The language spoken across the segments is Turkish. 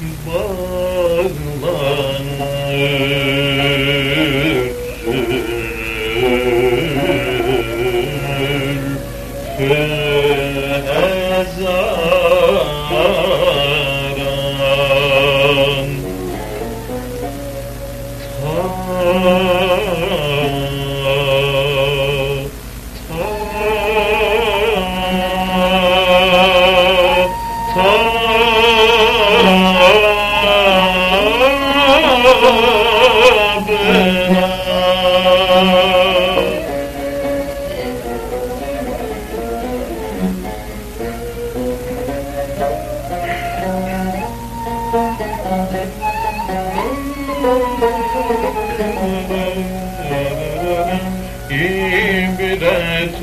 bağlanır Fezaran Tanrı İbret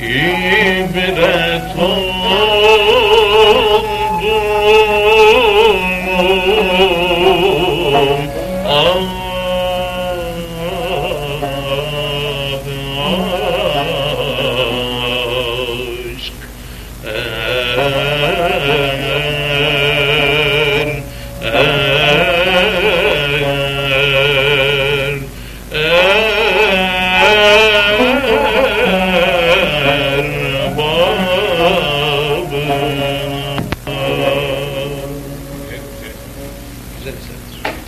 İbrahim That's it.